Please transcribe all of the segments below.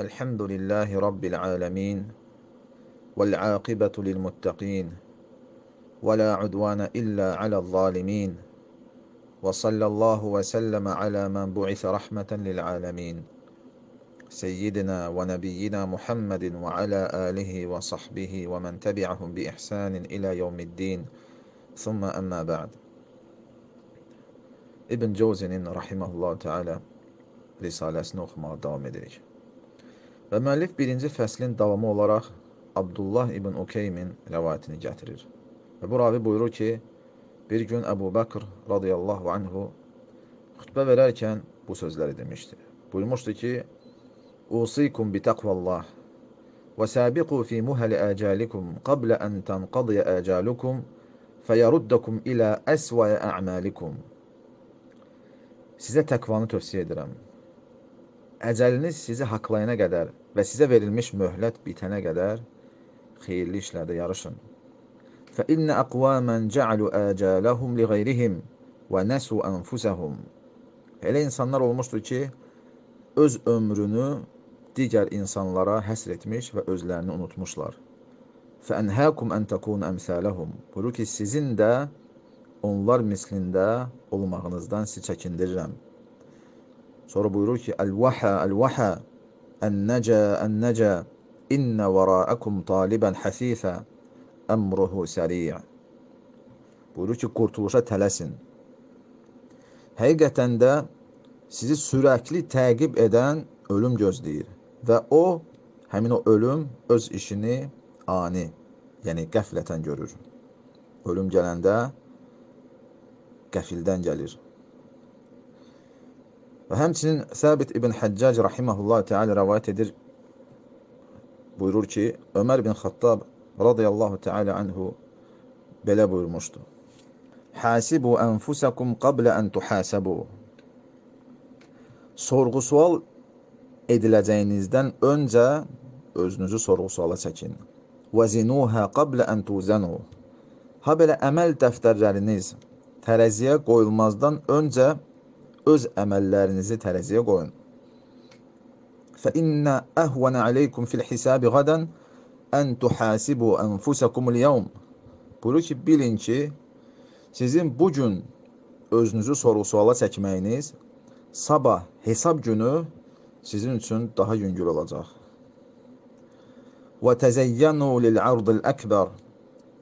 الحمد لله رب العالمين والعاقبة للمتقين ولا عدوان إلا على الظالمين وصلى الله وسلم على من بعث رحمة للعالمين سيدنا ونبينا محمد وعلى آله وصحبه ومن تبعهم بإحسان إلى يوم الدين ثم أما بعد İbn Cozinin rahimehullah teala risaləsini oxumağa davam edirik. Və müəllif birinci fəslin davamı olaraq Abdullah ibn Ukeymin rəvayətini gətirir. Və bu ravi buyurur ki, bir gün Əbu Bəkr radiyallahu anhu xütbə verərkən bu sözləri demişdi. Buyurmuşdu ki, Usikum bi təqvallah və sabiqu fi muhəli əcəlikum qablə ən tənqadiyə əcəlukum fəyəruddakum ilə əsvəyə ə'məlikum. Sizə təqvanı tövsiyə edirəm. Əcəliniz sizi haqlayana qədər və sizə verilmiş möhlət bitənə qədər xeyirli işlərdə yarışın. فإن أقواما جعلوا آجالهم لغيرهم ونسوا أنفسهم. Elə insanlar olmuşdur ki, öz ömrünü digər insanlara həsr etmiş və özlərini unutmuşlar. فَأَنْهَاكُمْ أَنْ تَكُونَ أَمْثَالَهُمْ Buyurur ki, sizin də onlar mislində olmağınızdan sizi çəkindirirəm. Sonra buyurur ki, Əl-vəhə, əl-vəhə, ən-nəcə, ən-nəcə, innə vərəəkum talibən həsifə, əmruhu səriyə. Buyurur ki, qurtuluşa tələsin. Həqiqətən də sizi sürəkli təqib edən ölüm gözləyir və o, həmin o ölüm öz işini ani, yəni qəflətən görür. Ölüm gələndə qəfildən gəlir. Və həmçinin Səbit ibn Həccac rahiməhullah teala rəvayət edir, buyurur ki, Ömər bin Xattab radiyallahu teala anhu belə buyurmuşdu. Hasibu ənfusakum qablə ən tuhasəbu. Sorğu-sual ediləcəyinizdən öncə özünüzü sorğu-suala çəkin. Vəzinuhə qablə ən tuzənu. Ha belə əməl dəftərləriniz tərəziyə qoyulmazdan öncə öz əməllərinizi tərəziyə qoyun. فَإِنَّ أَهْوَنَ عَلَيْكُمْ فِي الْحِسَابِ غَدًا أَنْ تُحَاسِبُوا أَنْفُسَكُمُ الْيَوْمِ Buyurur ki, bilin ki, sizin bu gün özünüzü soru-suala çəkməyiniz sabah hesab günü sizin üçün daha yüngül olacaq. وَتَزَيَّنُوا لِلْعَرْضِ الْأَكْبَرِ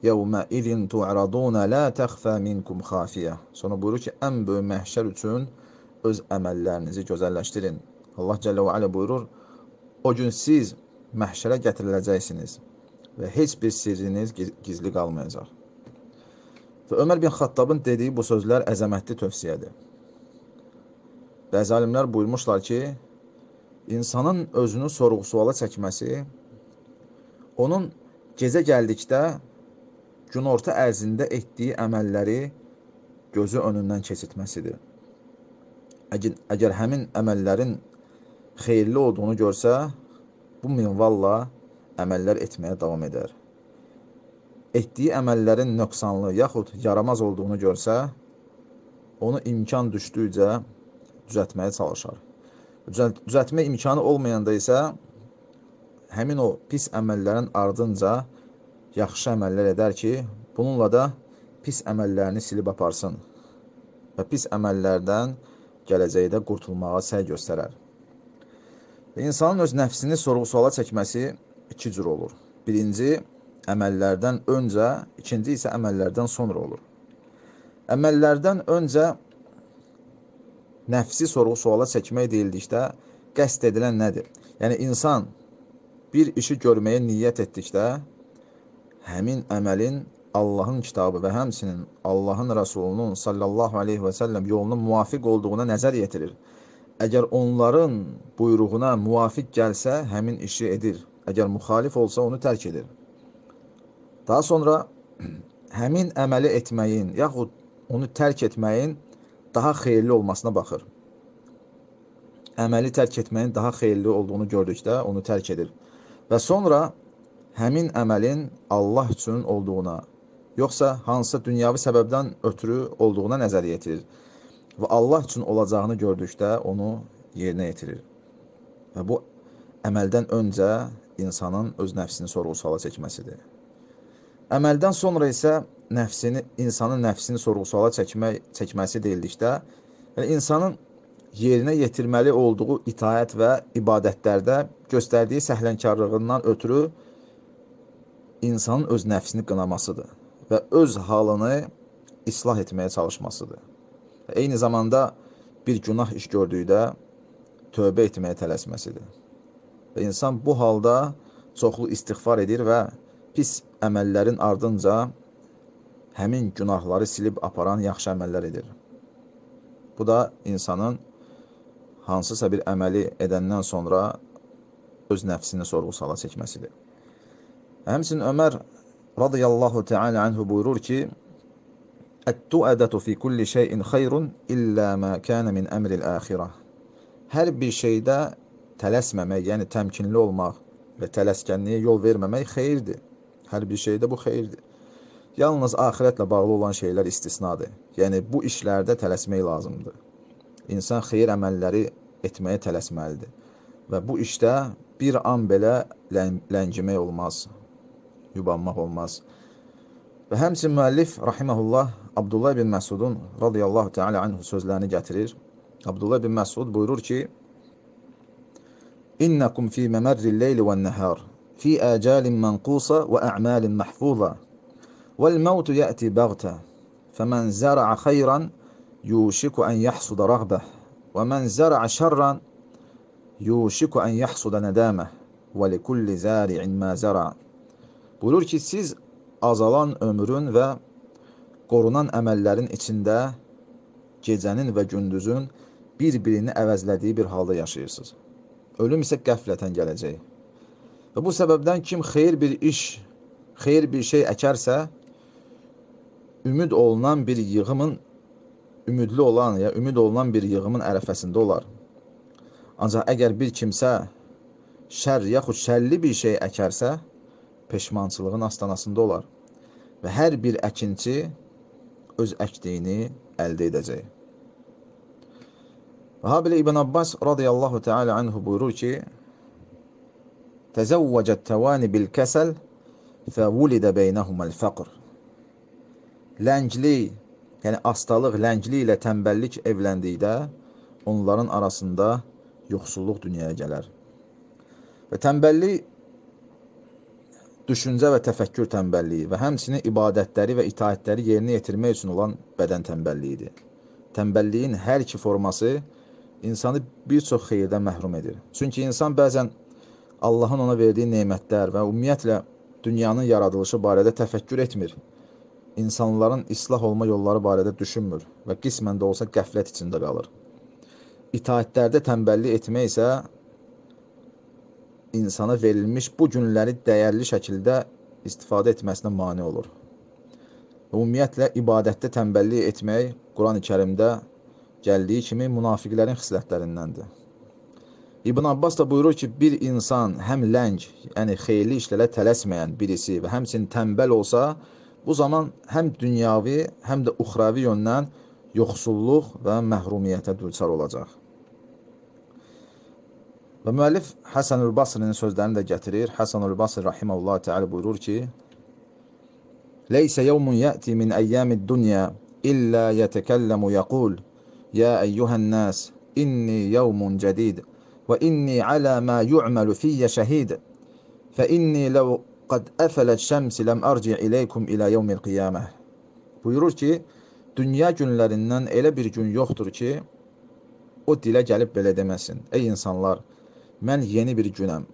يَوْمَ اِذٍ تُعْرَضُونَ لَا تَخْفَى مِنْكُمْ خَافِيَةً Sonra buyurur ki, ən böyük məhşər üçün öz əməllərinizi gözəlləşdirin. Allah Cəllə və Alə buyurur, o gün siz məhşərə gətiriləcəksiniz və heç bir sirriniz gizli qalmayacaq. Və Ömər bin Xattabın dediyi bu sözlər əzəmətli tövsiyədir. Bəzi alimlər buyurmuşlar ki, insanın özünü sorğu-suala çəkməsi, onun gecə gəldikdə günorta ərzində etdiyi əməlləri gözü önündən keçirtməsidir. Əgər, həmin əməllərin xeyirli olduğunu görsə, bu minvalla əməllər etməyə davam edər. Etdiyi əməllərin nöqsanlı yaxud yaramaz olduğunu görsə, onu imkan düşdükcə düzətməyə çalışar. Düzətmə imkanı olmayanda isə həmin o pis əməllərin ardınca yaxşı əməllər edər ki, bununla da pis əməllərini silib aparsın və pis əməllərdən gələcəkdə qurtulmağa səy göstərər. İnsanın öz nəfsini sorğu-suala çəkməsi iki cür olur. Birinci, əməllərdən öncə, ikinci isə əməllərdən sonra olur. Əməllərdən öncə nəfsi sorğu-suala çəkmək deyildikdə qəsd edilən nədir? Yəni, insan bir işi görməyə niyyət etdikdə, həmin əməlin Allahın kitabı və həmsinin Allahın Rəsulunun sallallahu aleyhi və səlləm yoluna muvafiq olduğuna nəzər yetirir. Əgər onların buyruğuna muvafiq gəlsə, həmin işi edir. Əgər müxalif olsa, onu tərk edir. Daha sonra həmin əməli etməyin, yaxud onu tərk etməyin daha xeyirli olmasına baxır. Əməli tərk etməyin daha xeyirli olduğunu gördükdə onu tərk edir. Və sonra həmin əməlin Allah üçün olduğuna, yoxsa hansısa dünyavi səbəbdən ötürü olduğuna nəzər yetirir və Allah üçün olacağını gördükdə onu yerinə yetirir. Və bu əməldən öncə insanın öz nəfsini sorğu-suala çəkməsidir. Əməldən sonra isə nəfsini, insanın nəfsini sorğu-suala çəkmək, çəkməsi deyildikdə, yəni insanın yerinə yetirməli olduğu itaət və ibadətlərdə göstərdiyi səhlənkarlığından ötürü insanın öz nəfsini qınamasıdır və öz halını islah etməyə çalışmasıdır. Eyni zamanda bir günah iş gördükdə tövbə etməyə tələsməsidir. Və insan bu halda çoxlu istighfar edir və pis əməllərin ardınca həmin günahları silib aparan yaxşı əməllər edir. Bu da insanın hansısa bir əməli edəndən sonra öz nəfsini sorğu-sala çəkməsidir. Həmçinin Ömər radiyallahu teala anhu buyurur ki, Ət-tuədətu fi kulli şeyin xeyrun illə mə kənə min əmril əxirə. Hər bir şeydə tələsməmək, yəni təmkinli olmaq və tələskənliyə yol verməmək xeyirdir. Hər bir şeydə bu xeyirdir. Yalnız axirətlə bağlı olan şeylər istisnadır. Yəni, bu işlərdə tələsmək lazımdır. İnsan xeyir əməlləri etməyə tələsməlidir. Və bu işdə bir an belə ləngimək olmaz, yubanmaq olmaz. Və həmçin müəllif, rahiməhullah, Abdullah bin Məsudun radiyallahu teala anhu sözlərini gətirir. Abdullah bin Məsud buyurur ki, İnnəkum fi məmərril leyli və nəhər, fi əcəlin mənqusa və ə'malin məhfuza, vəl-məvtu yəti bəğtə, fəmən zərə xeyran yuşiku ən yəhsuda rəğbəh, və mən zərə şərran yuşiku ən yəhsuda nədəmə, və likulli zəri'in mə zərə. Buyurur ki, siz azalan ömrün və qorunan əməllərin içində gecənin və gündüzün bir-birini əvəzlədiyi bir halda yaşayırsınız. Ölüm isə qəflətən gələcək. Və bu səbəbdən kim xeyir bir iş, xeyir bir şey əkərsə, ümid olunan bir yığımın, ümidli olan ya ümid olunan bir yığımın ərəfəsində olar. Ancaq əgər bir kimsə şər yaxud şərli bir şey əkərsə, peşmançılığın astanasında olar. Və hər bir əkinçi öz əkdiyini əldə edəcək. Və habilə İbn Abbas radiyallahu teala anhu buyurur ki, Təzəvvəcət təvani bil kəsəl fəvulidə beynəhuməl fəqr. Ləngli, yəni astalıq, ləngli ilə tənbəllik evləndikdə onların arasında yoxsulluq dünyaya gələr. Və tənbəllik düşüncə və təfəkkür tənbəlliyi və həmçinin ibadətləri və itaətləri yerinə yetirmək üçün olan bədən tənbəlliyidir. Tənbəlliyin hər iki forması insanı bir çox xeyirdən məhrum edir. Çünki insan bəzən Allahın ona verdiyi nemətlər və ümumiyyətlə dünyanın yaradılışı barədə təfəkkür etmir. İnsanların islah olma yolları barədə düşünmür və qismən də olsa qəflət içində qalır. İtaətlərdə tənbəllik etmək isə insana verilmiş bu günləri dəyərli şəkildə istifadə etməsinə mane olur. Ümumiyyətlə, ibadətdə tənbəllik etmək Quran-ı kərimdə gəldiyi kimi münafiqlərin xislətlərindəndir. İbn Abbas da buyurur ki, bir insan həm ləng, yəni xeyirli işlərə tələsməyən birisi və həmçinin tənbəl olsa, bu zaman həm dünyavi, həm də uxravi yöndən yoxsulluq və məhrumiyyətə düçar olacaq. Və müəllif Həsənül Basrinin sözlərini də gətirir. Həsənül Basr rahimehullah təala buyurur ki: "Leysə yevmun yəti min əyyamid dunya illə yetekallamu yaqul: Ya eyyuhan nas, inni yevmun jadid və inni ala ma yu'malu fiyya shahid. Fa inni law qad afalat şəmsi lam arci' ilaykum ila yevmil qiyamah." Buyurur ki, dünya günlərindən elə bir gün yoxdur ki, o dilə gəlib belə deməsin. Ey insanlar, mən yeni bir günəm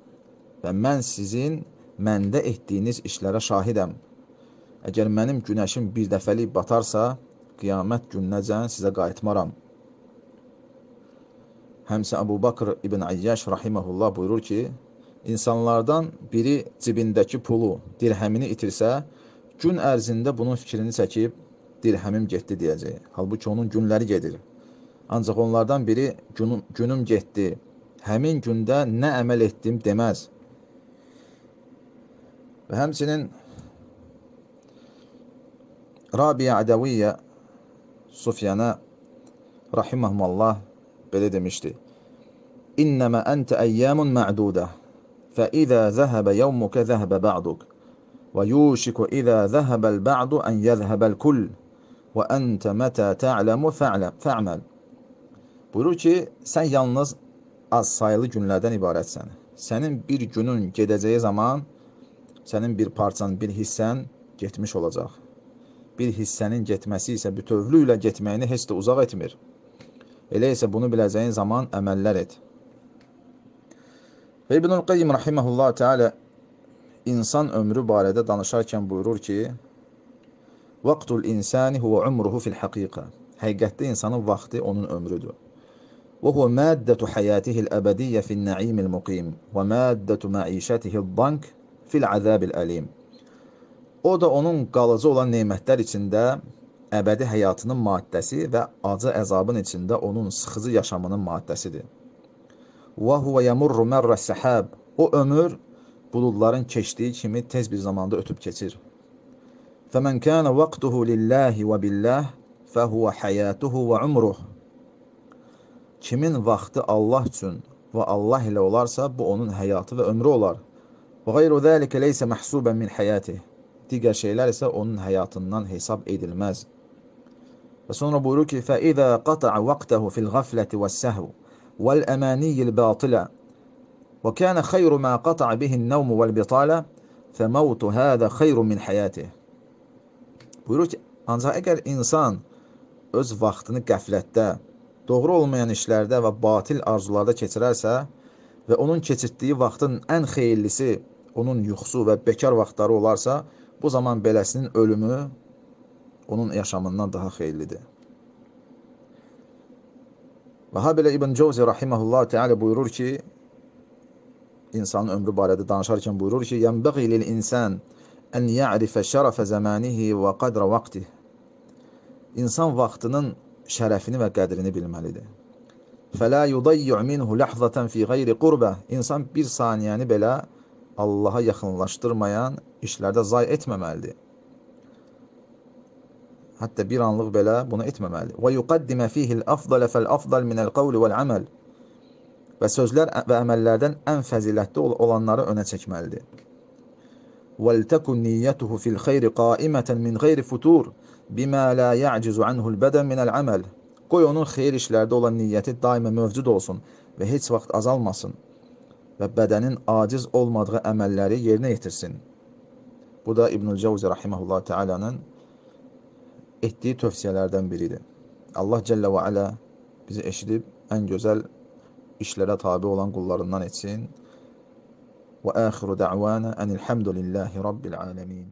və mən sizin məndə etdiyiniz işlərə şahidəm. Əgər mənim günəşim bir dəfəlik batarsa, qiyamət gününəcən sizə qayıtmaram. Həmsə Əbu Bakr ibn Ayyaş rahiməhullah buyurur ki, insanlardan biri cibindəki pulu, dirhəmini itirsə, gün ərzində bunun fikrini çəkib, dirhəmim getdi deyəcək. Halbuki onun günləri gedir. Ancaq onlardan biri günüm, günüm getdi, həmin gündə nə əməl etdim deməz. Və həmçinin Rabiyə Ədəviyyə Sufyana rahiməhumallah belə demişdi. İnnəmə əntə əyyamun mə'dudə فإذا ذهب يومك ذهب بعضك ويوشك إذا ذهب البعض أن يذهب الكل وأنت متى تعلم فاعمل Buyurur ki, sən yalnız az sayılı günlərdən ibarətsən. Sənin bir günün gedəcəyi zaman sənin bir parçan, bir hissən getmiş olacaq. Bir hissənin getməsi isə bütövlüklə getməyini heç də uzaq etmir. Elə isə bunu biləcəyin zaman əməllər et. Və İbnül Qayyim rahimehullah Teala insan ömrü barədə danışarkən buyurur ki: "Vaqtul insani huwa umruhu fil haqiqa." Həqiqətdə insanın vaxtı onun ömrüdür. وهو مادة حياته الأبدية في النعيم المقيم ومادة معيشته الضنك في العذاب الأليم O da onun qalıcı olan nemətlər içində əbədi həyatının maddəsi və acı əzabın içində onun sıxıcı yaşamının maddəsidir. Və huve yamurru merra sahab. O ömür buludların keçdiyi kimi tez bir zamanda ötüb keçir. Fəmən kana vaqtuhu lillahi və billah fəhuve hayatuhu və umruh. Kimin vaxtı Allah üçün və Allah ilə olarsa, bu onun həyatı və ömrü olar. Və qeyru zəlikə leysə məhsuban min həyatih. Digər şeylər isə onun həyatından hesab edilməz. Və sonra buyurur ki, فَإِذَا قَطَعَ وَقْتَهُ فِي الْغَفْلَةِ وَالسَّهْوِ وَالْأَمَانِيِّ الْبَاطِلَةِ وَكَانَ خَيْرُ مَا قَطَعَ بِهِ النَّوْمُ وَالْبِطَالَةِ فَمَوْتُ هَذَا خَيْرٌ مِنْ حَيَاتِهِ Buyurur ki, ancaq əgər insan öz vaxtını qəflətdə, doğru olmayan işlərdə və batil arzularda keçirərsə və onun keçirtdiyi vaxtın ən xeyirlisi onun yuxusu və bekar vaxtları olarsa, bu zaman beləsinin ölümü onun yaşamından daha xeyirlidir. Və ha belə İbn Cavzi rahimehullah Teala buyurur ki, insanın ömrü barədə danışarkən buyurur ki, "Yənbəği lil insan an ya'rifa şərəfə zamanihi və qadra vaqtihi." İnsan vaxtının şərəfini və qədrini bilməlidir. Fələ yudayyu minhu lahzatan fi ghayri qurba. İnsan bir saniyəni belə Allaha yaxınlaşdırmayan işlərdə zay etməməlidir. Hətta bir anlıq belə bunu etməməlidir. Və yuqaddimə fihil afdal fəl-afdal minəl qavli vəl-əməl. Və sözlər və əməllərdən ən fəzilətli olanları önə çəkməlidir. وَلْتَكُنْ نِيَّتُهُ فِي الْخَيْرِ قَائِمَةً مِنْ غَيْرِ فُتُورٍ bima la ya'cizu anhu'l beden min amel. Qoy onun xeyir işlərdə olan niyyəti daima mövcud olsun və heç vaxt azalmasın və bədənin aciz olmadığı əməlləri yerinə yetirsin. Bu da İbnül Cəvzi rahimehullah taalanın etdiyi tövsiyələrdən biridir. Allah Cəllə və Ala bizi eşidib ən gözəl işlərə tabe olan qullarından etsin. Və axiru da'vana enilhamdülillahi rabbil alamin.